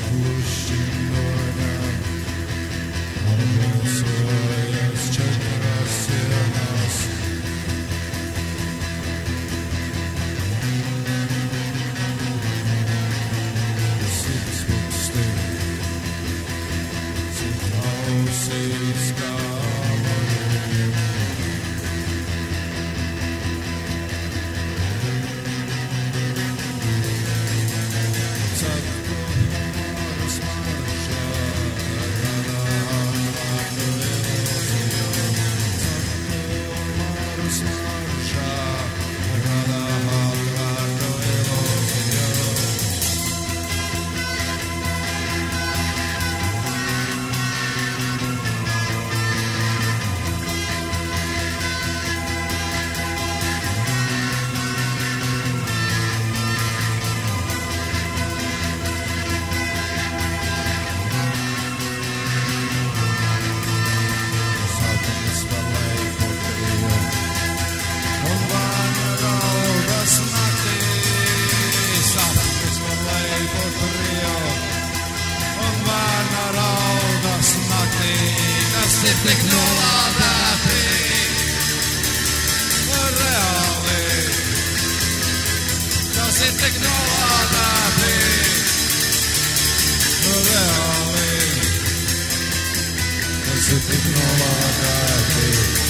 Christina. Sitting on my coffee.